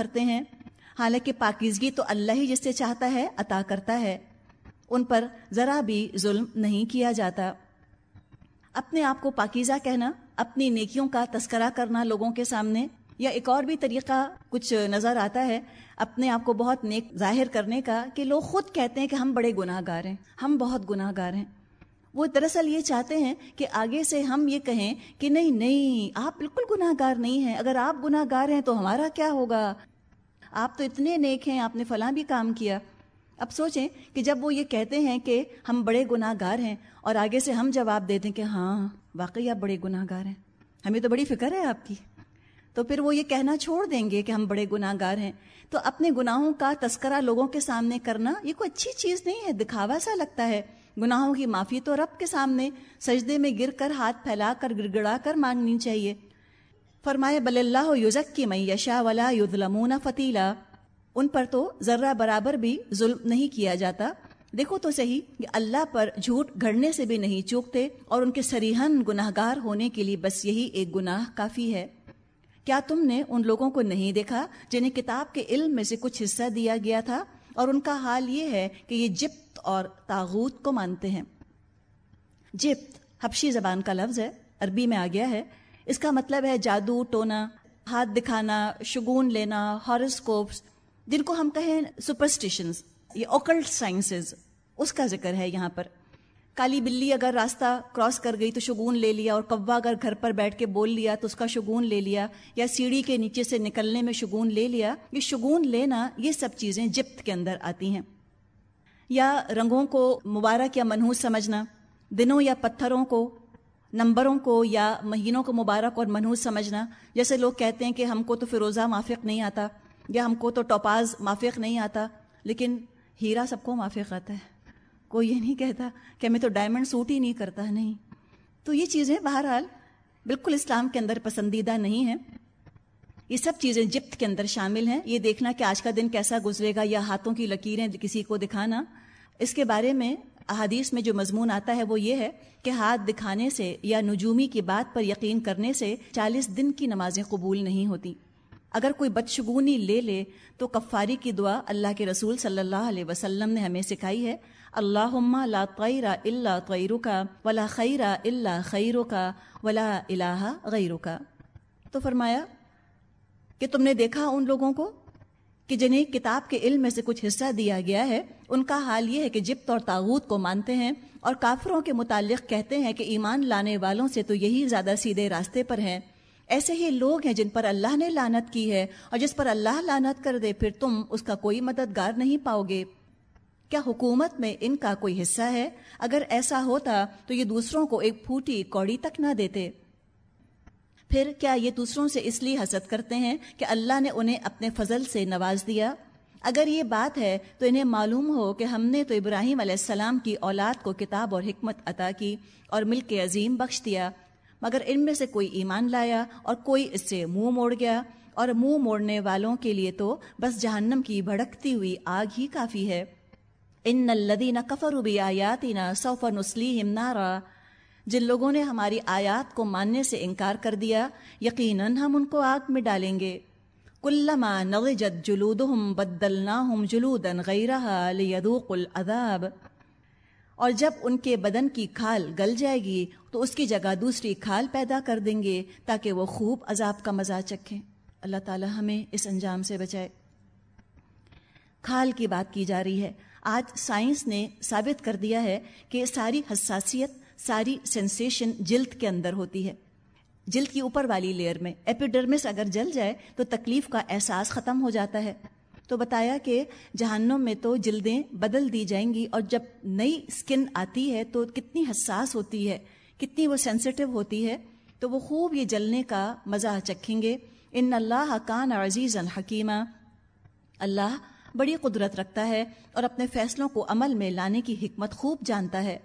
بھرتے ہیں حالانکہ پاکیزگی تو اللہ ہی جس سے چاہتا ہے عطا کرتا ہے ان پر ذرا بھی ظلم نہیں کیا جاتا اپنے آپ کو پاکیزہ کہنا اپنی نیکیوں کا تذکرہ کرنا لوگوں کے سامنے یا ایک اور بھی طریقہ کچھ نظر آتا ہے اپنے آپ کو بہت نیک ظاہر کرنے کا کہ لوگ خود کہتے ہیں کہ ہم بڑے گناہ گار ہیں ہم بہت گناہ گار ہیں وہ دراصل یہ چاہتے ہیں کہ آگے سے ہم یہ کہیں کہ نہیں نہیں آپ بالکل گناہ گار نہیں ہیں اگر آپ گناہ گار ہیں تو ہمارا کیا ہوگا آپ تو اتنے نیک ہیں آپ نے فلاں بھی کام کیا اب سوچیں کہ جب وہ یہ کہتے ہیں کہ ہم بڑے گناہ گار ہیں اور آگے سے ہم جواب دے دیں کہ ہاں واقعی آپ بڑے گناہ گار ہیں ہمیں تو بڑی فکر ہے آپ کی تو پھر وہ یہ کہنا چھوڑ دیں گے کہ ہم بڑے گناہ گار ہیں تو اپنے گناہوں کا تذکرہ لوگوں کے سامنے کرنا یہ کوئی اچھی چیز نہیں ہے دکھاوا سا لگتا ہے گناہوں کی معافی تو رب کے سامنے سجدے میں گر کر ہاتھ پھیلا کر گڑ گڑا کر مانگنی چاہیے فرمایا بل اللہ یوزک کی میشا یدلمون فتیلا ان پر تو ذرہ برابر بھی ظلم نہیں کیا جاتا دیکھو تو صحیح کہ اللہ پر جھوٹ گھڑنے سے بھی نہیں چوکتے اور ان کے سریحن گناہ گار ہونے کے لیے بس یہی ایک گناہ کافی ہے کیا تم نے ان لوگوں کو نہیں دیکھا جنہیں کتاب کے علم میں سے کچھ حصہ دیا گیا تھا اور ان کا حال یہ ہے کہ یہ جپت اور تاغوت کو مانتے ہیں جپت حبشی زبان کا لفظ ہے عربی میں آ گیا ہے اس کا مطلب ہے جادو ٹونا ہاتھ دکھانا شگون لینا ہارسکوپس جن کو ہم کہیں سپرسٹیشنز یہ اوکلٹ سائنسز اس کا ذکر ہے یہاں پر کالی بلی اگر راستہ کراس کر گئی تو شگون لے لیا اور کوا اگر گھر پر بیٹھ کے بول لیا تو اس کا شگون لے لیا یا سیڑھی کے نیچے سے نکلنے میں شگون لے لیا یہ شگون لینا یہ سب چیزیں جپت کے اندر آتی ہیں یا رنگوں کو مبارک یا منحوس سمجھنا دنوں یا پتھروں کو نمبروں کو یا مہینوں کو مبارک اور منحوس سمجھنا جیسے لوگ کہتے ہیں کہ ہم کو تو فیروزہ مافق نہیں آتا یا ہم کو تو ٹوپاز مافق نہیں آتا لیکن ہیرا سب کو مافق آتا ہے کوئی یہ نہیں کہتا کہ ہمیں تو ڈائمنڈ سوٹ ہی نہیں کرتا نہیں تو یہ چیزیں بہرحال بالکل اسلام کے اندر پسندیدہ نہیں ہیں یہ سب چیزیں جپت کے اندر شامل ہیں یہ دیکھنا کہ آج کا دن کیسا گزرے گا یا ہاتھوں کی لکیریں کسی کو دکھانا اس کے بارے میں احادیث میں جو مضمون آتا ہے وہ یہ ہے کہ ہاتھ دکھانے سے یا نجومی کی بات پر یقین کرنے سے چالیس دن کی نمازیں قبول نہیں ہوتی اگر کوئی بدشگونی لے لے تو کفاری کی دعا اللہ کے رسول صلی اللہ علیہ وسلم نے ہمیں سکھائی ہے اللہ لا طیر اللہ طیر کا ولا خیر اللہ خی کا ولا الہ غیر کا تو فرمایا کہ تم نے دیکھا ان لوگوں کو کہ جنہیں کتاب کے علم میں سے کچھ حصہ دیا گیا ہے ان کا حال یہ ہے کہ جبت اور تاغوت کو مانتے ہیں اور کافروں کے متعلق کہتے ہیں کہ ایمان لانے والوں سے تو یہی زیادہ سیدھے راستے پر ہیں ایسے ہی لوگ ہیں جن پر اللہ نے لانت کی ہے اور جس پر اللہ لانت کر دے پھر تم اس کا کوئی مددگار نہیں پاؤ گے کیا حکومت میں ان کا کوئی حصہ ہے اگر ایسا ہوتا تو یہ دوسروں کو ایک پھوٹی کوڑی تک نہ دیتے پھر کیا یہ دوسروں سے اس لیے حسد کرتے ہیں کہ اللہ نے انہیں اپنے فضل سے نواز دیا اگر یہ بات ہے تو انہیں معلوم ہو کہ ہم نے تو ابراہیم علیہ السلام کی اولاد کو کتاب اور حکمت عطا کی اور مل کے عظیم بخش دیا مگر ان میں سے کوئی ایمان لایا اور کوئی اس سے منہ موڑ گیا اور منہ موڑنے والوں کے لیے تو بس جہنم کی بھڑکتی ہوئی آگ ہی کافی ہے ان الدین کفر بھی آیاتینہ وبیاتینہ نارا جن لوگوں نے ہماری آیات کو ماننے سے انکار کر دیا یقیناً ہم ان کو آگ میں ڈالیں گے کلا العذاب اور جب ان کے بدن کی کھال گل جائے گی تو اس کی جگہ دوسری کھال پیدا کر دیں گے تاکہ وہ خوب عذاب کا مزہ چکھیں اللہ تعالی ہمیں اس انجام سے بچائے کھال کی بات کی جا رہی ہے آج سائنس نے ثابت کر دیا ہے کہ ساری حساسیت ساری سینسیشن جلد کے اندر ہوتی ہے جلد کی اوپر والی لیئر میں ایپیڈرمس اگر جل جائے تو تکلیف کا احساس ختم ہو جاتا ہے تو بتایا کہ جہانوں میں تو جلدیں بدل دی جائیں گی اور جب نئی اسکن آتی ہے تو کتنی حساس ہوتی ہے کتنی وہ سینسیٹیو ہوتی ہے تو وہ خوب یہ جلنے کا مزہ چکھیں گے ان اللہ حکان عزیز الحکیمہ اللہ بڑی قدرت رکھتا ہے اور اپنے فیصلوں کو عمل میں لانے کی حکمت خوب جانتا ہے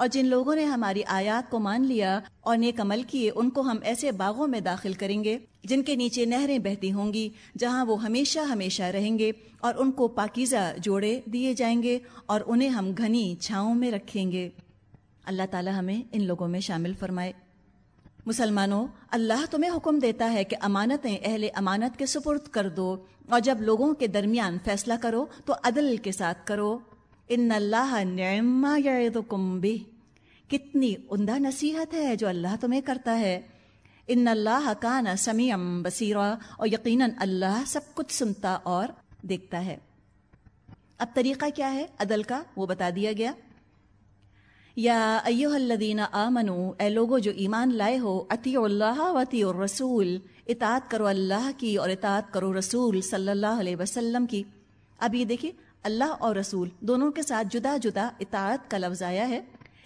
اور جن لوگوں نے ہماری آیات کو مان لیا اور نیک عمل کیے ان کو ہم ایسے باغوں میں داخل کریں گے جن کے نیچے نہریں بہتی ہوں گی جہاں وہ ہمیشہ ہمیشہ رہیں گے اور ان کو پاکیزہ جوڑے دیے جائیں گے اور انہیں ہم گھنی چھاؤں میں رکھیں گے اللہ تعالیٰ ہمیں ان لوگوں میں شامل فرمائے مسلمانوں اللہ تمہیں حکم دیتا ہے کہ امانتیں اہل امانت کے سپرد کر دو اور جب لوگوں کے درمیان فیصلہ کرو تو عدل کے ساتھ کرو ان اللہ نعما نبی کتنی عمدہ نصیحت ہے جو اللہ تمہیں کرتا ہے ان اللہ کا نا سمیم بسیرا اور یقیناً اللہ سب کچھ سنتا اور دیکھتا ہے اب طریقہ کیا ہے عدل کا وہ بتا دیا گیا یا ایوہ آ منو اے لوگو جو ایمان لائے ہو عطی اللہ وتی رسول اطاط کرو اللہ کی اور اطاط کرو رسول صلی اللہ علیہ وسلم کی اب یہ دیکھیں اللہ اور رسول دونوں کے ساتھ جدا جدا اطاعت کا لفظ آیا ہے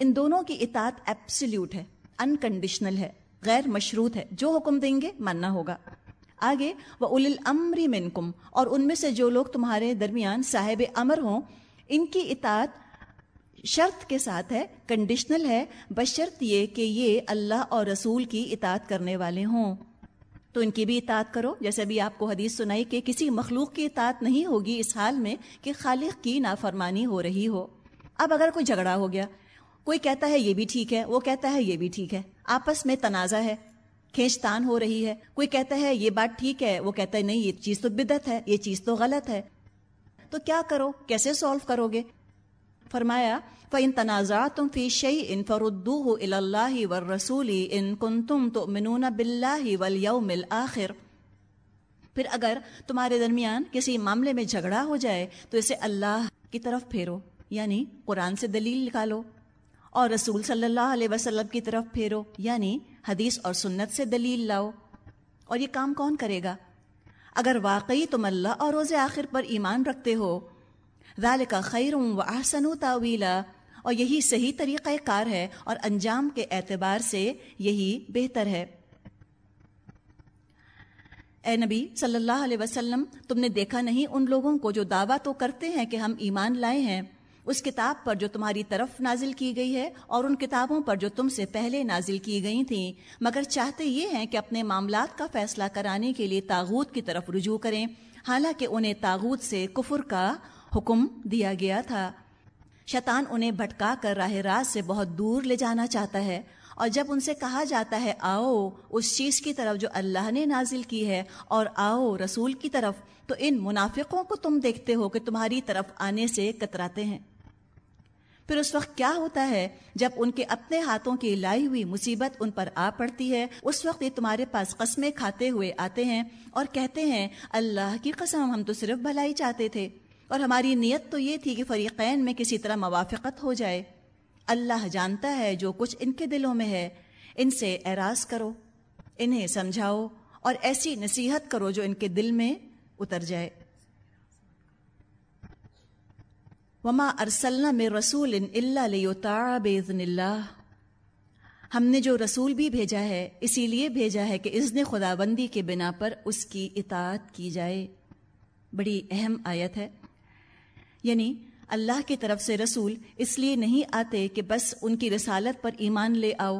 ان دونوں کی اطاعت ایپسلیوٹ ہے انکنڈیشنل ہے غیر مشروط ہے جو حکم دیں گے ماننا ہوگا آگے وہ المری من اور ان میں سے جو لوگ تمہارے درمیان صاحب امر ہوں ان کی اطاعت شرط کے ساتھ ہے کنڈیشنل ہے بشرط یہ کہ یہ اللہ اور رسول کی اطاعت کرنے والے ہوں تو ان کی بھی اطاعت کرو جیسے ابھی آپ کو حدیث سنائی کہ کسی مخلوق کی اطاعت نہیں ہوگی اس حال میں کہ خالق کی نافرمانی ہو رہی ہو اب اگر کوئی جھگڑا ہو گیا کوئی کہتا ہے یہ بھی ٹھیک ہے وہ کہتا ہے یہ بھی ٹھیک ہے آپس میں تنازع ہے کھینچ تان ہو رہی ہے کوئی کہتا ہے یہ بات ٹھیک ہے وہ کہتا ہے نہیں یہ چیز تو بدت ہے یہ چیز تو غلط ہے تو کیا کرو کیسے سالو کرو گے فرمایا فن تنازع تم فی شعی ان فرودہ و رسولی ان کن تم تو بل الآخر پھر اگر تمہارے درمیان کسی معاملے میں جھگڑا ہو جائے تو اسے اللہ کی طرف پھیرو یعنی قرآن سے دلیل نکالو اور رسول صلی اللہ علیہ وسلم کی طرف پھیرو یعنی حدیث اور سنت سے دلیل لاؤ اور یہ کام کون کرے گا اگر واقعی تم اللہ اور روز آخر پر ایمان رکھتے ہو خیر و اور یہی صحیح طریقہ کار ہے اور انجام کے اعتبار سے یہی بہتر ہے اے نبی صلی اللہ علیہ وسلم تم نے دیکھا نہیں ان لوگوں کو جو دعویٰ تو کرتے ہیں کہ ہم ایمان لائے ہیں اس کتاب پر جو تمہاری طرف نازل کی گئی ہے اور ان کتابوں پر جو تم سے پہلے نازل کی گئی تھیں مگر چاہتے یہ ہیں کہ اپنے معاملات کا فیصلہ کرانے کے لیے تاغوت کی طرف رجوع کریں حالانکہ انہیں تاغوت سے کفر کا حکم دیا گیا تھا شیطان انہیں بھٹکا کر راہ راست سے بہت دور لے جانا چاہتا ہے اور جب ان سے کہا جاتا ہے آؤ اس چیز کی طرف جو اللہ نے نازل کی ہے اور آؤ رسول کی طرف تو ان منافقوں کو تم دیکھتے ہو کہ تمہاری طرف آنے سے کتراتے ہیں پھر اس وقت کیا ہوتا ہے جب ان کے اپنے ہاتھوں کی لائی ہوئی مصیبت ان پر آ پڑتی ہے اس وقت یہ تمہارے پاس قسمیں کھاتے ہوئے آتے ہیں اور کہتے ہیں اللہ کی قسم ہم تو صرف بھلائی چاہتے تھے اور ہماری نیت تو یہ تھی کہ فریقین میں کسی طرح موافقت ہو جائے اللہ جانتا ہے جو کچھ ان کے دلوں میں ہے ان سے ایراض کرو انہیں سمجھاؤ اور ایسی نصیحت کرو جو ان کے دل میں اتر جائے وما ارسل میں رسول ان اللہ لیوتا تاب اللہ ہم نے جو رسول بھی بھیجا ہے اسی لیے بھیجا ہے کہ اذن خدا بندی کے بنا پر اس کی اطاعت کی جائے بڑی اہم آیت ہے یعنی اللہ کی طرف سے رسول اس لیے نہیں آتے کہ بس ان کی رسالت پر ایمان لے آؤ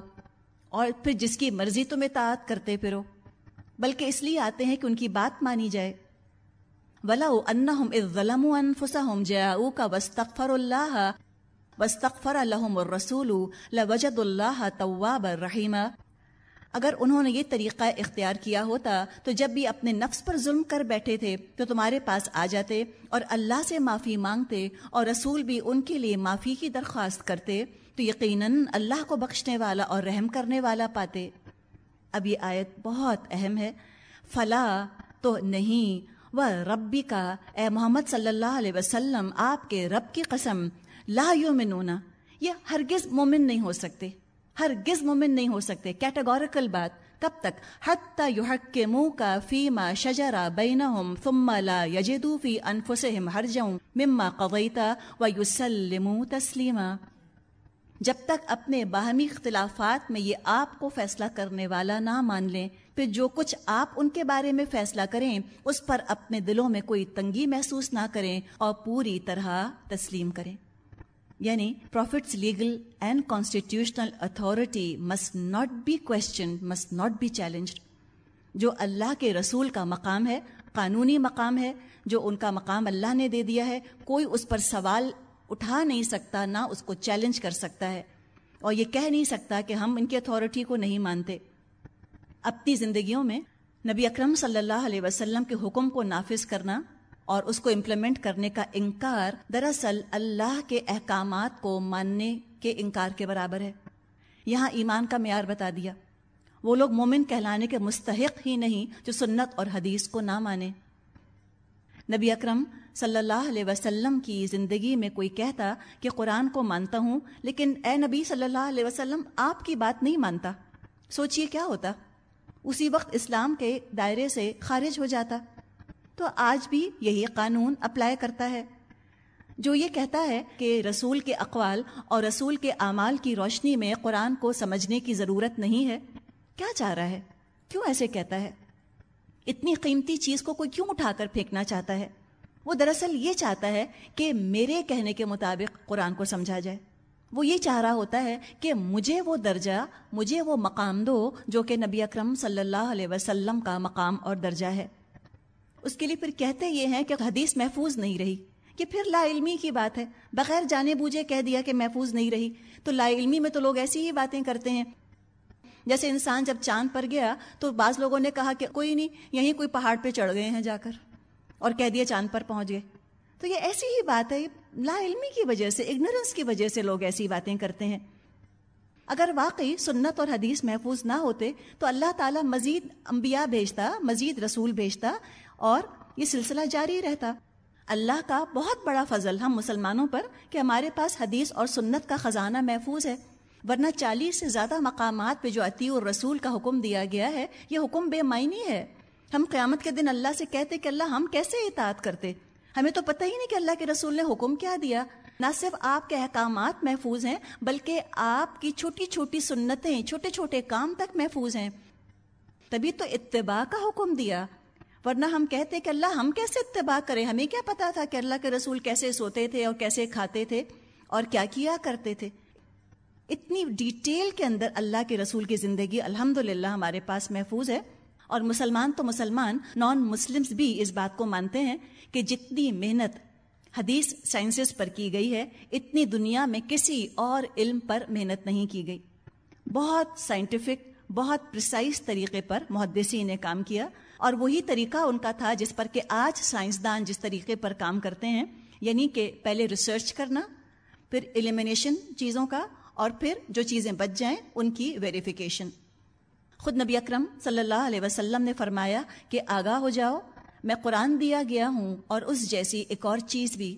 اور پھر جس کی مرضی تمہیں اطاعت کرتے پھرو بلکہ اس لیے آتے ہیں کہ ان کی بات مانی جائے ولا او لهم الرسول لوجد الله اللہ رحيما اگر انہوں نے یہ طریقہ اختیار کیا ہوتا تو جب بھی اپنے نفس پر ظلم کر بیٹھے تھے تو تمہارے پاس آ جاتے اور اللہ سے معافی مانگتے اور رسول بھی ان کے لیے معافی کی درخواست کرتے تو یقیناً اللہ کو بخشنے والا اور رحم کرنے والا پاتے اب یہ آیت بہت اہم ہے فلا تو نہیں و ربی کا اے محمد صلی اللہ علیہ وسلم آپ کے رب کی قسم لا یومنونا یہ ہرگز مومن نہیں ہو سکتے مومن نہیں ہو سکتے کیٹاگوریکل بات کب تک یحکمو کا فیما تسلیما جب تک اپنے باہمی اختلافات میں یہ آپ کو فیصلہ کرنے والا نہ مان لیں پھر جو کچھ آپ ان کے بارے میں فیصلہ کریں اس پر اپنے دلوں میں کوئی تنگی محسوس نہ کریں اور پوری طرح تسلیم کریں یعنی prophets legal and constitutional authority must not be question must not be challenged جو اللہ کے رسول کا مقام ہے قانونی مقام ہے جو ان کا مقام اللہ نے دے دیا ہے کوئی اس پر سوال اٹھا نہیں سکتا نہ اس کو چیلنج کر سکتا ہے اور یہ کہہ نہیں سکتا کہ ہم ان کی اتھارٹی کو نہیں مانتے اپنی زندگیوں میں نبی اکرم صلی اللہ علیہ وسلم کے حکم کو نافذ کرنا اور اس کو امپلیمنٹ کرنے کا انکار دراصل اللہ کے احکامات کو ماننے کے انکار کے برابر ہے یہاں ایمان کا معیار بتا دیا وہ لوگ مومن کہلانے کے مستحق ہی نہیں جو سنت اور حدیث کو نہ مانے نبی اکرم صلی اللہ علیہ وسلم کی زندگی میں کوئی کہتا کہ قرآن کو مانتا ہوں لیکن اے نبی صلی اللہ علیہ وسلم آپ کی بات نہیں مانتا سوچئے کیا ہوتا اسی وقت اسلام کے دائرے سے خارج ہو جاتا تو آج بھی یہی قانون اپلائی کرتا ہے جو یہ کہتا ہے کہ رسول کے اقوال اور رسول کے اعمال کی روشنی میں قرآن کو سمجھنے کی ضرورت نہیں ہے کیا چاہ رہا ہے کیوں ایسے کہتا ہے اتنی قیمتی چیز کو کوئی کیوں اٹھا کر پھینکنا چاہتا ہے وہ دراصل یہ چاہتا ہے کہ میرے کہنے کے مطابق قرآن کو سمجھا جائے وہ یہ چاہ رہا ہوتا ہے کہ مجھے وہ درجہ مجھے وہ مقام دو جو کہ نبی اکرم صلی اللہ علیہ وسلم کا مقام اور درجہ ہے اس کے لیے پھر کہتے یہ ہیں کہ حدیث محفوظ نہیں رہی یہ پھر لا علمی کی بات ہے بغیر جانے بوجھے کہہ دیا کہ محفوظ نہیں رہی تو لا علمی میں تو لوگ ایسی ہی باتیں کرتے ہیں جیسے انسان جب چاند پر گیا تو بعض لوگوں نے کہا کہ کوئی نہیں یہیں کوئی پہاڑ پہ چڑھ گئے ہیں جا کر اور کہہ دیا چاند پر پہنچ گئے تو یہ ایسی ہی بات ہے لا علمی کی وجہ سے اگنورنس کی وجہ سے لوگ ایسی باتیں کرتے ہیں اگر واقعی سنت اور حدیث محفوظ نہ ہوتے تو اللہ تعالیٰ مزید انبیاء بھیجتا مزید رسول بھیجتا اور یہ سلسلہ جاری رہتا اللہ کا بہت بڑا فضل ہم مسلمانوں پر کہ ہمارے پاس حدیث اور سنت کا خزانہ محفوظ ہے ورنہ چالیس سے زیادہ مقامات پہ جو عطی اور رسول کا حکم دیا گیا ہے یہ حکم بے معنی ہے ہم قیامت کے دن اللہ سے کہتے کہ اللہ ہم کیسے اطاعت کرتے ہمیں تو پتہ ہی نہیں کہ اللہ کے رسول نے حکم کیا دیا نہ صرف آپ کے احکامات محفوظ ہیں بلکہ آپ کی چھوٹی چھوٹی سنتیں چھوٹے چھوٹے کام تک محفوظ ہیں تبھی تو اتباع کا حکم دیا ورنہ ہم کہتے کہ اللہ ہم کیسے اتباع کریں ہمیں کیا پتا تھا کہ اللہ کے رسول کیسے سوتے تھے اور کیسے کھاتے تھے اور کیا کیا کرتے تھے اتنی ڈیٹیل کے اندر اللہ کے رسول کی زندگی الحمد ہمارے پاس محفوظ ہے اور مسلمان تو مسلمان نان مسلمس بھی اس بات کو مانتے ہیں کہ جتنی محنت حدیث سائنسز پر کی گئی ہے اتنی دنیا میں کسی اور علم پر محنت نہیں کی گئی بہت سائنٹیفک بہت پرسائز طریقے پر محدثی نے کام کیا اور وہی طریقہ ان کا تھا جس پر کہ آج سائنسدان جس طریقے پر کام کرتے ہیں یعنی کہ پہلے ریسرچ کرنا پھر ایلیمنیشن چیزوں کا اور پھر جو چیزیں بچ جائیں ان کی ویریفیکیشن خود نبی اکرم صلی اللہ علیہ وسلم نے فرمایا کہ آگاہ ہو جاؤ میں قرآن دیا گیا ہوں اور اس جیسی ایک اور چیز بھی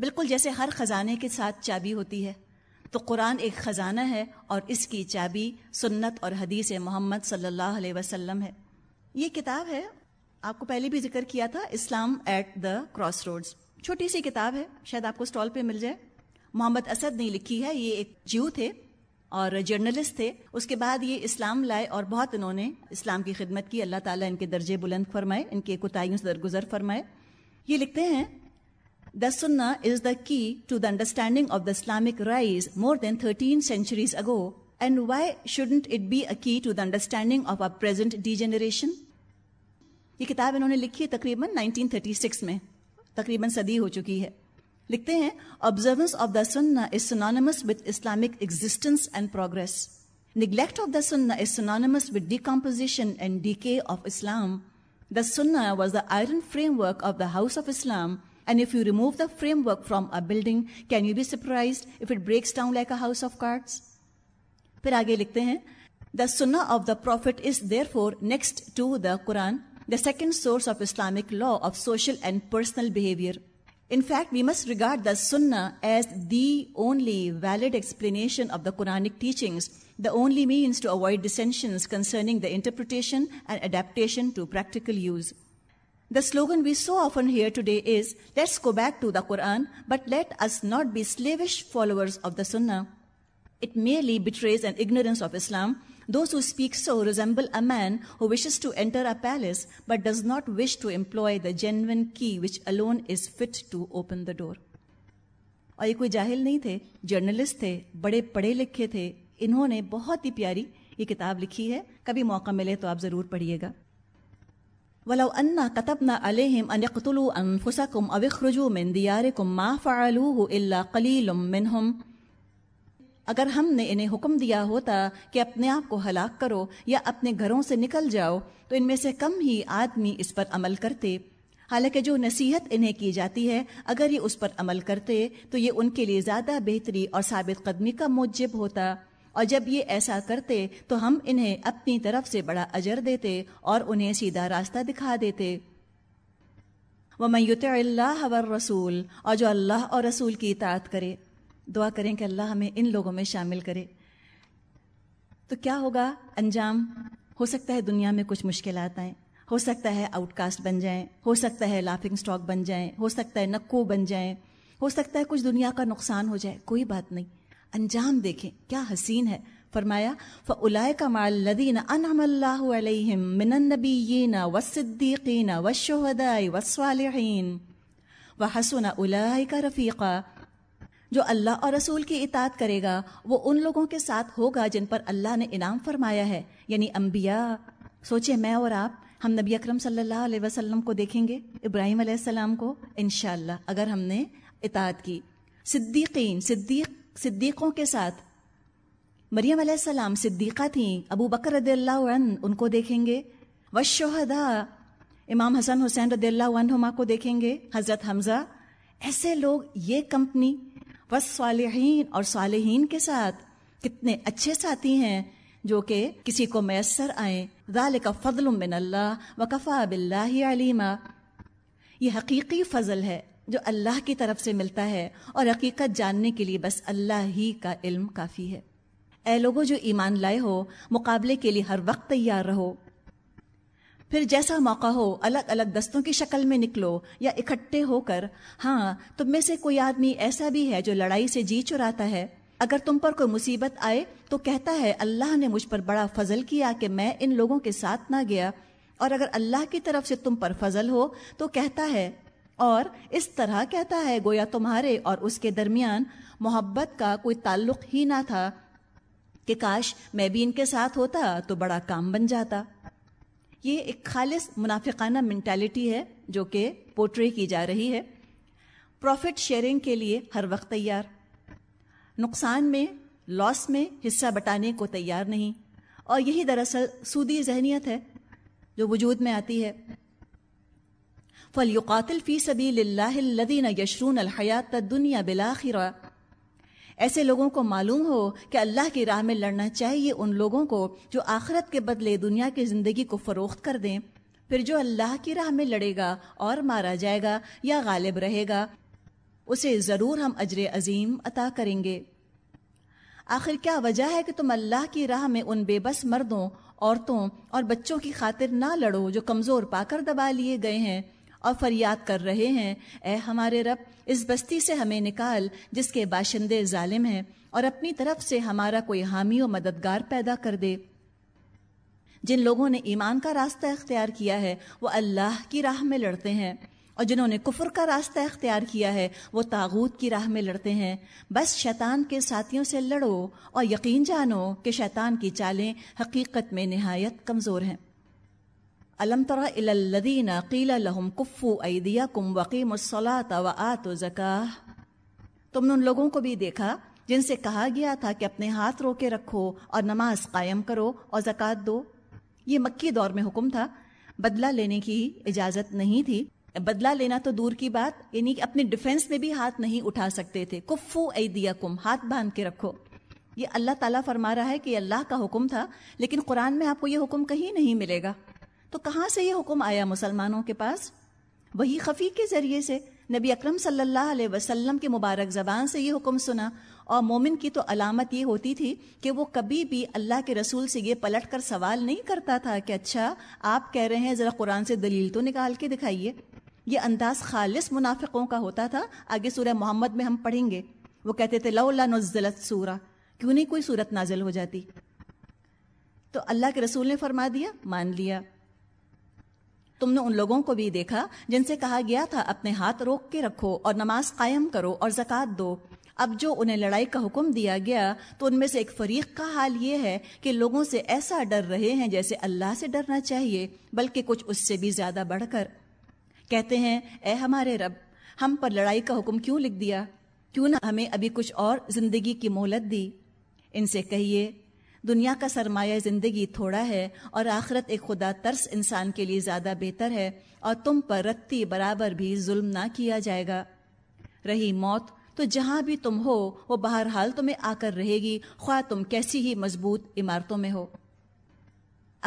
بالکل جیسے ہر خزانے کے ساتھ چابی ہوتی ہے تو قرآن ایک خزانہ ہے اور اس کی چابی سنت اور حدیث محمد صلی اللہ علیہ وسلم ہے یہ کتاب ہے آپ کو پہلے بھی ذکر کیا تھا اسلام ایٹ دا کراس روڈز چھوٹی سی کتاب ہے شاید آپ کو اسٹال پہ مل جائے محمد اسد نے لکھی ہے یہ ایک جیو تھے اور جرنلسٹ تھے اس کے بعد یہ اسلام لائے اور بہت انہوں نے اسلام کی خدمت کی اللہ تعالیٰ ان کے درجے بلند فرمائے ان کے کتائیوں سے درگزر فرمائے یہ لکھتے ہیں دا سننا is the key to the understanding of the Islamic rise more than thirteen centuries ago and why shouldn't it be a key to the understanding of our present the generation یہ کتاب انہوں نے لکھی ہے تقریباً 1936 میں تقریباً صدی ہو چکی ہے لکھتے ہیں observance of the is with Islamic existence and progress neglect of the is with end of Islam the the was iron framework of the house of Islam and if you remove the framework from a building can you be surprise if it breaks down like house of cards پھر آگے لکھتے ہیں the Sunnah of the prophet is therefore next to the Quran the second source of Islamic law of social and personal behavior. In fact, we must regard the Sunnah as the only valid explanation of the Quranic teachings, the only means to avoid dissensions concerning the interpretation and adaptation to practical use. The slogan we so often hear today is, let's go back to the Quran, but let us not be slavish followers of the Sunnah. It merely betrays an ignorance of Islam یہ کوئی جاہل نہیں تھے journalist تھے بڑے پڑھے لکھے تھے انہوں نے بہت ہی پیاری یہ کتاب لکھی ہے کبھی موقع ملے تو آپ ضرور پڑھیے گا ولو انا قطب ان قطل خسکم من کم ما الا اللہ کلیل اگر ہم نے انہیں حکم دیا ہوتا کہ اپنے آپ کو ہلاک کرو یا اپنے گھروں سے نکل جاؤ تو ان میں سے کم ہی آدمی اس پر عمل کرتے حالانکہ جو نصیحت انہیں کی جاتی ہے اگر یہ اس پر عمل کرتے تو یہ ان کے لیے زیادہ بہتری اور ثابت قدمی کا موجب ہوتا اور جب یہ ایسا کرتے تو ہم انہیں اپنی طرف سے بڑا اجر دیتے اور انہیں سیدھا راستہ دکھا دیتے وہ میت اللہ و رسول اور جو اللہ اور رسول کی اطاعت کرے دعا کریں کہ اللہ ہمیں ان لوگوں میں شامل کرے تو کیا ہوگا انجام ہو سکتا ہے دنیا میں کچھ مشکلات آئیں ہو سکتا ہے آؤٹ کاسٹ بن جائیں ہو سکتا ہے لافنگ اسٹاک بن جائیں ہو سکتا ہے نقو بن جائیں ہو سکتا ہے کچھ دنیا کا نقصان ہو جائے کوئی بات نہیں انجام دیکھیں کیا حسین ہے فرمایا فلائے کا انحم اللہ علیہ من و صدیقین و شد وحسن و حسنا کا رفیقہ جو اللہ اور رسول کی اطاعت کرے گا وہ ان لوگوں کے ساتھ ہوگا جن پر اللہ نے انعام فرمایا ہے یعنی انبیاء سوچے میں اور آپ ہم نبی اکرم صلی اللہ علیہ وسلم کو دیکھیں گے ابراہیم علیہ السلام کو انشاءاللہ اللہ اگر ہم نے اطاعت کی صدیقین صدیق صدیقوں کے ساتھ مریم علیہ السلام صدیقہ تھیں ابو بکر رضی اللہ عنہ ان کو دیکھیں گے وشہدا امام حسن حسین رضی اللہ عنہما کو دیکھیں گے حضرت حمزہ ایسے لوگ یہ کمپنی بس صالحین اور صالحین کے ساتھ کتنے اچھے ساتھی ہیں جو کہ کسی کو میسر آئیں ذال کا فضل من اللہ و کفا بلّہ علیمہ یہ حقیقی فضل ہے جو اللہ کی طرف سے ملتا ہے اور حقیقت جاننے کے لیے بس اللہ ہی کا علم کافی ہے اے لوگوں جو ایمان لائے ہو مقابلے کے لیے ہر وقت تیار رہو پھر جیسا موقع ہو الگ الگ دستوں کی شکل میں نکلو یا اکٹھے ہو کر ہاں تم میں سے کوئی آدمی ایسا بھی ہے جو لڑائی سے جی چراتا ہے اگر تم پر کوئی مصیبت آئے تو کہتا ہے اللہ نے مجھ پر بڑا فضل کیا کہ میں ان لوگوں کے ساتھ نہ گیا اور اگر اللہ کی طرف سے تم پر فضل ہو تو کہتا ہے اور اس طرح کہتا ہے گویا تمہارے اور اس کے درمیان محبت کا کوئی تعلق ہی نہ تھا کہ کاش میں بھی ان کے ساتھ ہوتا تو بڑا کام بن جاتا یہ ایک خالص منافقانہ مینٹیلٹی ہے جو کہ پورٹری کی جا رہی ہے پروفٹ شیئرنگ کے لیے ہر وقت تیار نقصان میں لاس میں حصہ بٹانے کو تیار نہیں اور یہی دراصل سودی ذہنیت ہے جو وجود میں آتی ہے فلی قاتل فی سبیل اللہ الدین لدین یشرون الحیات دنیا بلاخرا ایسے لوگوں کو معلوم ہو کہ اللہ کی راہ میں لڑنا چاہیے ان لوگوں کو جو آخرت کے بدلے دنیا کی زندگی کو فروخت کر دیں پھر جو اللہ کی راہ میں لڑے گا اور مارا جائے گا یا غالب رہے گا اسے ضرور ہم اجر عظیم عطا کریں گے آخر کیا وجہ ہے کہ تم اللہ کی راہ میں ان بے بس مردوں عورتوں اور بچوں کی خاطر نہ لڑو جو کمزور پا کر دبا لیے گئے ہیں اور فریاد کر رہے ہیں اے ہمارے رب اس بستی سے ہمیں نکال جس کے باشندے ظالم ہیں اور اپنی طرف سے ہمارا کوئی حامی و مددگار پیدا کر دے جن لوگوں نے ایمان کا راستہ اختیار کیا ہے وہ اللہ کی راہ میں لڑتے ہیں اور جنہوں نے کفر کا راستہ اختیار کیا ہے وہ تاغوت کی راہ میں لڑتے ہیں بس شیطان کے ساتھیوں سے لڑو اور یقین جانو کہ شیطان کی چالیں حقیقت میں نہایت کمزور ہیں الم الدین قیل کفو ایدیا کم وقیم الصلاۃ آت و ذكا تم نے ان لوگوں کو بھی دیکھا جن سے کہا گیا تھا کہ اپنے ہاتھ رو کے رکھو اور نماز قائم کرو اور زکوٰۃ دو یہ مکی دور میں حکم تھا بدلہ لینے کی اجازت نہیں تھی بدلہ لینا تو دور کی بات یعنی کہ اپنے ڈیفینس میں بھی ہاتھ نہیں اٹھا سکتے تھے کفو اے کم ہاتھ باندھ کے رکھو یہ اللہ تعالیٰ فرما رہا ہے یہ اللہ کا حکم تھا لیکن قرآن میں آپ کو یہ حکم کہیں نہیں ملے گا تو کہاں سے یہ حکم آیا مسلمانوں کے پاس وہی خفی کے ذریعے سے نبی اکرم صلی اللہ علیہ وسلم کے مبارک زبان سے یہ حکم سنا اور مومن کی تو علامت یہ ہوتی تھی کہ وہ کبھی بھی اللہ کے رسول سے یہ پلٹ کر سوال نہیں کرتا تھا کہ اچھا آپ کہہ رہے ہیں ذرا قرآن سے دلیل تو نکال کے دکھائیے یہ انداز خالص منافقوں کا ہوتا تھا آگے سورہ محمد میں ہم پڑھیں گے وہ کہتے تھے لو اللہ نزلت سورہ کیوں نہیں کوئی صورت نازل ہو جاتی تو اللہ کے رسول نے فرما دیا مان لیا تم نے ان لوگوں کو بھی دیکھا جن سے کہا گیا تھا اپنے ہاتھ روک کے رکھو اور نماز قائم کرو اور زکوٰۃ دو اب جو انہیں لڑائی کا حکم دیا گیا تو ان میں سے ایک فریق کا حال یہ ہے کہ لوگوں سے ایسا ڈر رہے ہیں جیسے اللہ سے ڈرنا چاہیے بلکہ کچھ اس سے بھی زیادہ بڑھ کر کہتے ہیں اے ہمارے رب ہم پر لڑائی کا حکم کیوں لکھ دیا کیوں نہ ہمیں ابھی کچھ اور زندگی کی مہلت دی ان سے کہیے دنیا کا سرمایہ زندگی تھوڑا ہے اور آخرت ایک خدا ترس انسان کے لیے زیادہ بہتر ہے اور تم پر رتی برابر بھی ظلم نہ کیا جائے گا رہی موت تو جہاں بھی تم ہو وہ بہرحال تمہیں آ کر رہے گی خواہ تم کیسی ہی مضبوط عمارتوں میں ہو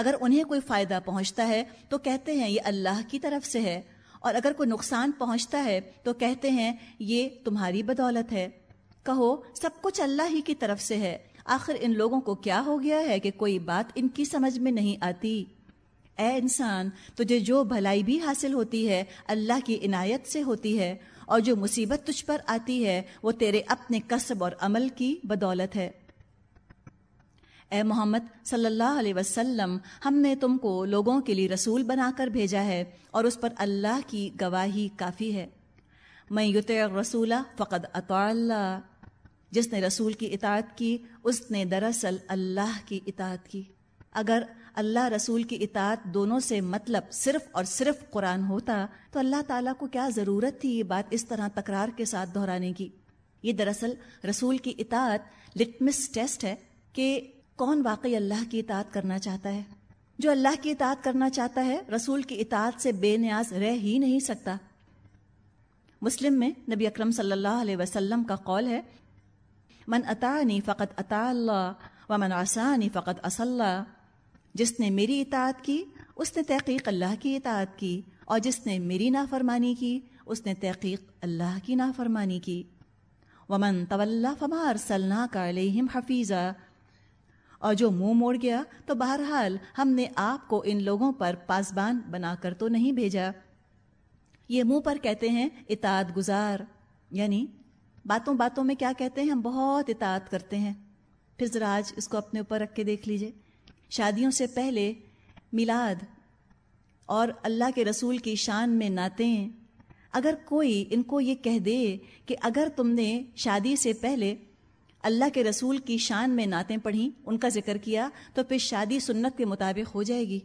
اگر انہیں کوئی فائدہ پہنچتا ہے تو کہتے ہیں یہ اللہ کی طرف سے ہے اور اگر کوئی نقصان پہنچتا ہے تو کہتے ہیں یہ تمہاری بدولت ہے کہو سب کچھ اللہ ہی کی طرف سے ہے آخر ان لوگوں کو کیا ہو گیا ہے کہ کوئی بات ان کی سمجھ میں نہیں آتی اے انسان تجھے جو بھلائی بھی حاصل ہوتی ہے اللہ کی عنایت سے ہوتی ہے اور جو مصیبت تجھ پر آتی ہے وہ تیرے اپنے قصب اور عمل کی بدولت ہے اے محمد صلی اللہ علیہ وسلم ہم نے تم کو لوگوں کے لیے رسول بنا کر بھیجا ہے اور اس پر اللہ کی گواہی کافی ہے میں یوت رسولہ فقط اللہ جس نے رسول کی اطاعت کی اس نے دراصل اللہ کی اطاعت کی اگر اللہ رسول کی اطاعت دونوں سے مطلب صرف اور صرف قرآن ہوتا تو اللہ تعالیٰ کو کیا ضرورت تھی یہ بات اس طرح تکرار کے ساتھ دہرانے کی یہ دراصل رسول کی اطاعت لٹمس ٹیسٹ ہے کہ کون واقعی اللہ کی اطاعت کرنا چاہتا ہے جو اللہ کی اطاعت کرنا چاہتا ہے رسول کی اطاعت سے بے نیاز رہ ہی نہیں سکتا مسلم میں نبی اکرم صلی اللہ علیہ وسلم کا قول ہے من عطانی فقط عطا اللہ و من آسانی فقط اصل جس نے میری اطاعت کی اس نے تحقیق اللہ کی اطاعت کی اور جس نے میری نافرمانی کی اس نے تحقیق اللہ کی نافرمانی کی ومن طو اللہ فمار صلی کا علیہم حفیظہ اور جو منہ مو موڑ گیا تو بہرحال ہم نے آپ کو ان لوگوں پر پاسبان بنا کر تو نہیں بھیجا یہ منہ پر کہتے ہیں اطاعت گزار یعنی باتوں باتوں میں کیا کہتے ہیں ہم بہت اطاعت کرتے ہیں پھر ذرا آج اس کو اپنے اوپر رکھ کے دیکھ لیجئے شادیوں سے پہلے میلاد اور اللہ کے رسول کی شان میں نعتیں اگر کوئی ان کو یہ کہہ دے کہ اگر تم نے شادی سے پہلے اللہ کے رسول کی شان میں نعتیں پڑھیں ان کا ذکر کیا تو پھر شادی سنت کے مطابق ہو جائے گی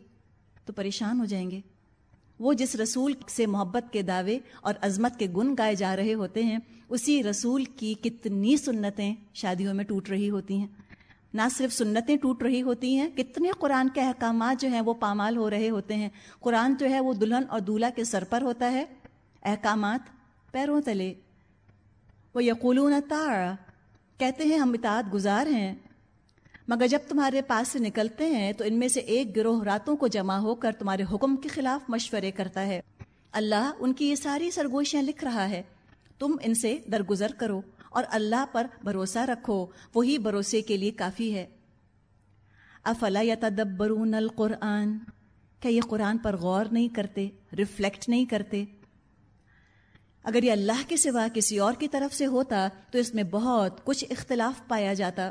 تو پریشان ہو جائیں گے وہ جس رسول سے محبت کے دعوے اور عظمت کے گن گائے جا رہے ہوتے ہیں اسی رسول کی کتنی سنتیں شادیوں میں ٹوٹ رہی ہوتی ہیں نہ صرف سنتیں ٹوٹ رہی ہوتی ہیں کتنے قرآن کے احکامات جو ہیں وہ پامال ہو رہے ہوتے ہیں قرآن جو ہے وہ دلہن اور دولہا کے سر پر ہوتا ہے احکامات پیروں تلے وہ یقولون تار کہتے ہیں ہم اطاعت گزار ہیں مگر جب تمہارے پاس سے نکلتے ہیں تو ان میں سے ایک گروہ راتوں کو جمع ہو کر تمہارے حکم کے خلاف مشورے کرتا ہے اللہ ان کی یہ ساری سرگوشیاں لکھ رہا ہے تم ان سے درگزر کرو اور اللہ پر بھروسہ رکھو وہی بھروسے کے لیے کافی ہے افلا یا تدبرون القرآن کیا یہ قرآن پر غور نہیں کرتے ریفلیکٹ نہیں کرتے اگر یہ اللہ کے سوا کسی اور کی طرف سے ہوتا تو اس میں بہت کچھ اختلاف پایا جاتا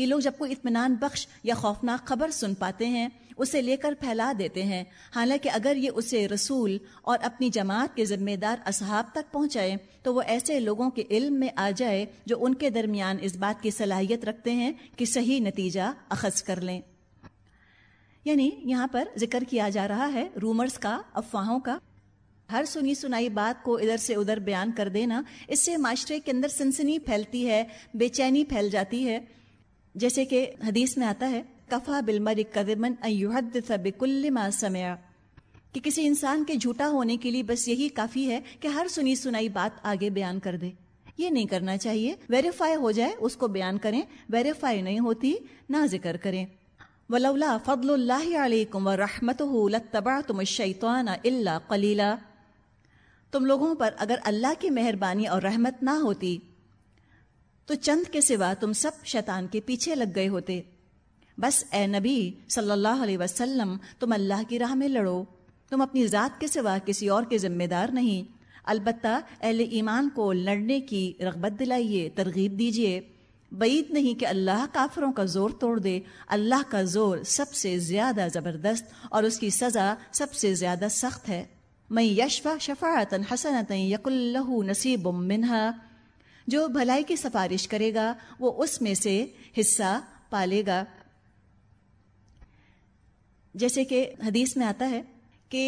یہ لوگ جب کوئی اطمینان بخش یا خوفناک خبر سن پاتے ہیں اسے لے کر پھیلا دیتے ہیں حالانکہ اگر یہ اسے رسول اور اپنی جماعت کے ذمہ دار اصحاب تک پہنچائے تو وہ ایسے لوگوں کے علم میں آ جائے جو ان کے درمیان اس بات کی صلاحیت رکھتے ہیں کہ صحیح نتیجہ اخذ کر لیں یعنی یہاں پر ذکر کیا جا رہا ہے رومرز کا افواہوں کا ہر سنی سنائی بات کو ادھر سے ادھر بیان کر دینا اس سے معاشرے کے اندر سنسنی پھیلتی ہے بے چینی پھیل جاتی ہے جیسے کہ حدیث میں آتا ہے کفا بلمرد بکل ما سمیا کہ کسی انسان کے جھوٹا ہونے کے لیے بس یہی کافی ہے کہ ہر سنی سنائی بات آگے بیان کر دے یہ نہیں کرنا چاہیے ویریفائی ہو جائے اس کو بیان کریں ویریفائی نہیں ہوتی نہ ذکر کریں ولولا فضل اللہ و رحمت تم الشیطان اللہ کلیلہ تم لوگوں پر اگر اللہ کی مہربانی اور رحمت نہ ہوتی تو چند کے سوا تم سب شیطان کے پیچھے لگ گئے ہوتے بس اے نبی صلی اللہ علیہ وسلم تم اللہ کی راہ میں لڑو تم اپنی ذات کے سوا کسی اور کے ذمہ دار نہیں البتہ اہل ایمان کو لڑنے کی رغبت دلائیے ترغیب دیجیے بعید نہیں کہ اللہ کافروں کا زور توڑ دے اللہ کا زور سب سے زیادہ زبردست اور اس کی سزا سب سے زیادہ سخت ہے میں یشفا شفاعت حسنت یق اللہ نصیب منہا جو بھلائی کی سفارش کرے گا وہ اس میں سے حصہ پالے گا جیسے کہ حدیث میں آتا ہے کہ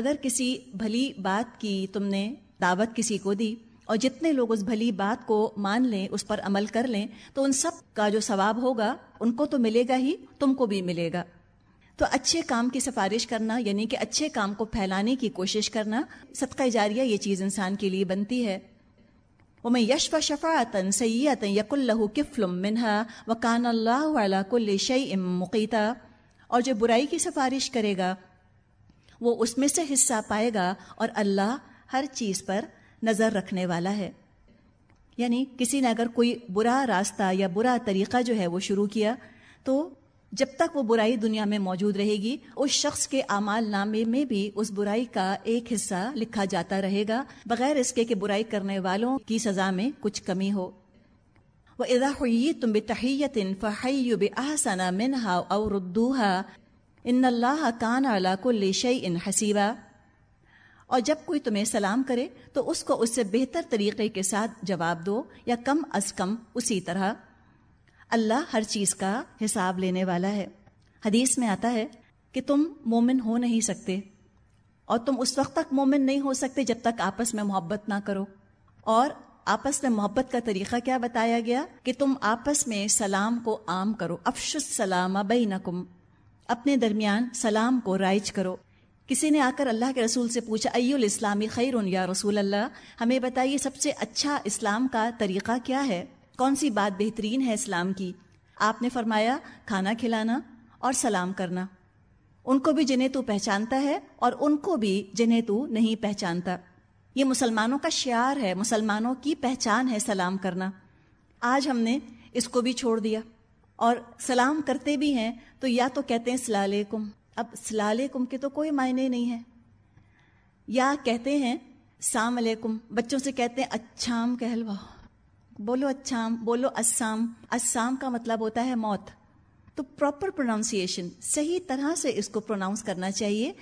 اگر کسی بھلی بات کی تم نے دعوت کسی کو دی اور جتنے لوگ اس بھلی بات کو مان لیں اس پر عمل کر لیں تو ان سب کا جو ثواب ہوگا ان کو تو ملے گا ہی تم کو بھی ملے گا تو اچھے کام کی سفارش کرنا یعنی کہ اچھے کام کو پھیلانے کی کوشش کرنا صدقہ جاریہ یہ چیز انسان کے لیے بنتی ہے وہ میں شفاعة سيئة شفاعت له یق اللہ کفل منہا و قان اللہ علیہ کُلش امقیتا اور جو برائی کی سفارش کرے گا وہ اس میں سے حصہ پائے گا اور اللہ ہر چیز پر نظر رکھنے والا ہے یعنی کسی نے اگر کوئی برا راستہ یا برا طریقہ جو ہے وہ شروع کیا تو جب تک وہ برائی دنیا میں موجود رہے گی اس شخص کے اعمال نامے میں بھی اس برائی کا ایک حصہ لکھا جاتا رہے گا بغیر اس کے کہ برائی کرنے والوں کی سزا میں کچھ کمی ہو وہ ہوئی تحیت ان احسنا منہا اور کان علا کو لیش ان حسیبہ اور جب کوئی تمہیں سلام کرے تو اس کو اس سے بہتر طریقے کے ساتھ جواب دو یا کم از کم اسی طرح اللہ ہر چیز کا حساب لینے والا ہے حدیث میں آتا ہے کہ تم مومن ہو نہیں سکتے اور تم اس وقت تک مومن نہیں ہو سکتے جب تک آپس میں محبت نہ کرو اور آپس میں محبت کا طریقہ کیا بتایا گیا کہ تم آپس میں سلام کو عام کرو افش السلام بینکم اپنے درمیان سلام کو رائج کرو کسی نے آ کر اللہ کے رسول سے پوچھا الاسلامی خیر یا رسول اللہ ہمیں بتائیے سب سے اچھا اسلام کا طریقہ کیا ہے کون سی بات بہترین ہے اسلام کی آپ نے فرمایا کھانا کھلانا اور سلام کرنا ان کو بھی جنہیں تو پہچانتا ہے اور ان کو بھی جنہیں تو نہیں پہچانتا یہ مسلمانوں کا شعار ہے مسلمانوں کی پہچان ہے سلام کرنا آج ہم نے اس کو بھی چھوڑ دیا اور سلام کرتے بھی ہیں تو یا تو کہتے ہیں سلا علیکم اب سلا علیکم کے تو کوئی معنی نہیں ہے یا کہتے ہیں سلام علیکم بچوں سے کہتے ہیں اچھام کہلواؤ بولو اچھام بولو اسام اسام کا مطلب ہوتا ہے موت تو پراپر پروناؤنسیشن صحیح طرح سے اس کو پروناؤنس کرنا چاہیے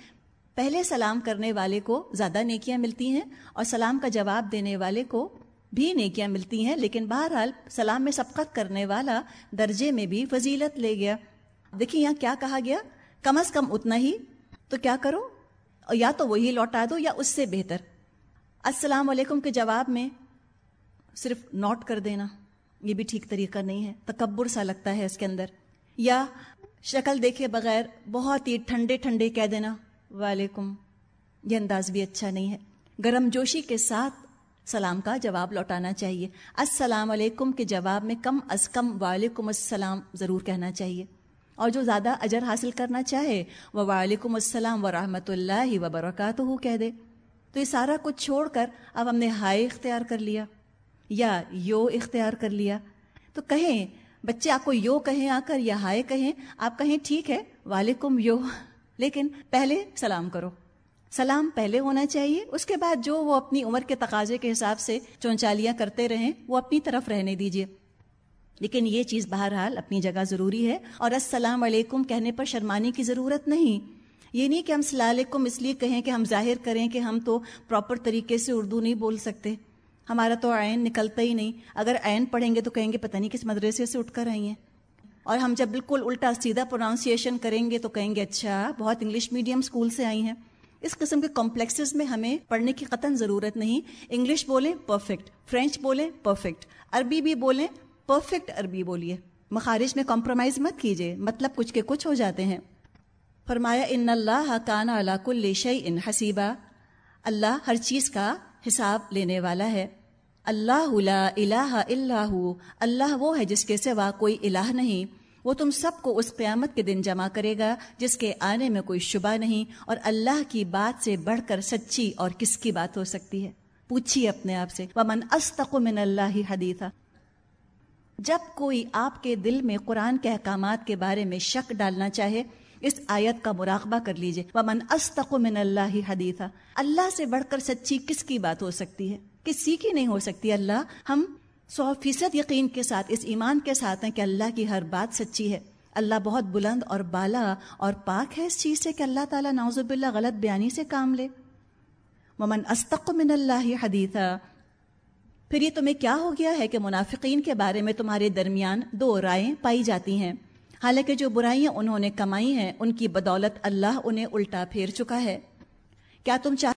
پہلے سلام کرنے والے کو زیادہ نیکیاں ملتی ہیں اور سلام کا جواب دینے والے کو بھی نیکیاں ملتی ہیں لیکن بہرحال سلام میں سبقت کرنے والا درجے میں بھی فضیلت لے گیا دیکھیں یہاں کیا کہا گیا کم از کم اتنا ہی تو کیا کرو یا تو وہی لوٹا دو یا اس سے بہتر السلام علیکم کے جواب میں صرف نوٹ کر دینا یہ بھی ٹھیک طریقہ نہیں ہے تکبر سا لگتا ہے اس کے اندر یا شکل دیکھے بغیر بہت ہی ٹھنڈے ٹھنڈے کہہ دینا وعلیکم یہ انداز بھی اچھا نہیں ہے گرم جوشی کے ساتھ سلام کا جواب لوٹانا چاہیے السلام علیکم کے جواب میں کم از کم وعلیکم السلام ضرور کہنا چاہیے اور جو زیادہ اجر حاصل کرنا چاہے وہ وعلیکم السلام ورحمۃ اللہ وبرکاتہ کہہ دے تو یہ سارا کچھ چھوڑ کر اب ہم نے ہائے اختیار کر لیا یا یو اختیار کر لیا تو کہیں بچے آپ کو یو کہیں آ کر یا ہائے کہیں آپ کہیں ٹھیک ہے والکم یو لیکن پہلے سلام کرو سلام پہلے ہونا چاہیے اس کے بعد جو وہ اپنی عمر کے تقاضے کے حساب سے چونچالیاں کرتے رہیں وہ اپنی طرف رہنے دیجیے لیکن یہ چیز بہرحال اپنی جگہ ضروری ہے اور السلام علیکم کہنے پر شرمانے کی ضرورت نہیں یہ نہیں کہ ہم علیکم اس لیے کہیں کہ ہم ظاہر کریں کہ ہم تو پراپر طریقے سے اردو نہیں بول سکتے ہمارا تو عین نکلتا ہی نہیں اگر عین پڑھیں گے تو کہیں گے پتہ نہیں کس مدرسے سے اٹھ کر آئی ہیں اور ہم جب بالکل الٹا سیدھا پروناؤنسیشن کریں گے تو کہیں گے اچھا بہت انگلش میڈیم اسکول سے آئی ہیں اس قسم کے کمپلیکسز میں ہمیں پڑھنے کی قطن ضرورت نہیں انگلش بولیں پرفیکٹ فرینچ بولیں پرفیکٹ عربی بھی بولیں پرفیکٹ عربی بولیے مخارج میں کمپرومائز مت کیجیے مطلب کچھ کے کچھ ہو جاتے ہیں فرمایا ان اللہ کان علاق اللیش ان حسیبہ اللہ ہر چیز کا حساب لینے والا ہے اللہ لا الہ الا ہو اللہ وہ ہے جس کے سوا کوئی الہ نہیں وہ تم سب کو اس قیامت کے دن جمع کرے گا جس کے آنے میں کوئی شبہ نہیں اور اللہ کی بات سے بڑھ کر سچی اور کس کی بات ہو سکتی ہے پوچھیے اپنے آپ سے ومن استق من اللہ حدیثہ جب کوئی آپ کے دل میں قرآن کے احکامات کے بارے میں شک ڈالنا چاہے اس آیت کا مراقبہ کر لیجیے ومن استق من اللہ حدیثہ اللہ سے بڑھ کر سچی کس کی بات ہو سکتی ہے کسی کی نہیں ہو سکتی اللہ ہم سو فیصد یقین کے ساتھ اس ایمان کے ساتھ ہیں کہ اللہ کی ہر بات سچی ہے اللہ بہت بلند اور بالا اور پاک ہے اس چیز سے کہ اللہ تعالیٰ نازب اللہ غلط بیانی سے کام لے ممن استق من اللہ حدیثہ پھر یہ تمہیں کیا ہو گیا ہے کہ منافقین کے بارے میں تمہارے درمیان دو رائے پائی جاتی ہیں حالانکہ جو برائیاں انہوں نے کمائی ہیں ان کی بدولت اللہ انہیں الٹا پھیر چکا ہے کیا تم چاہ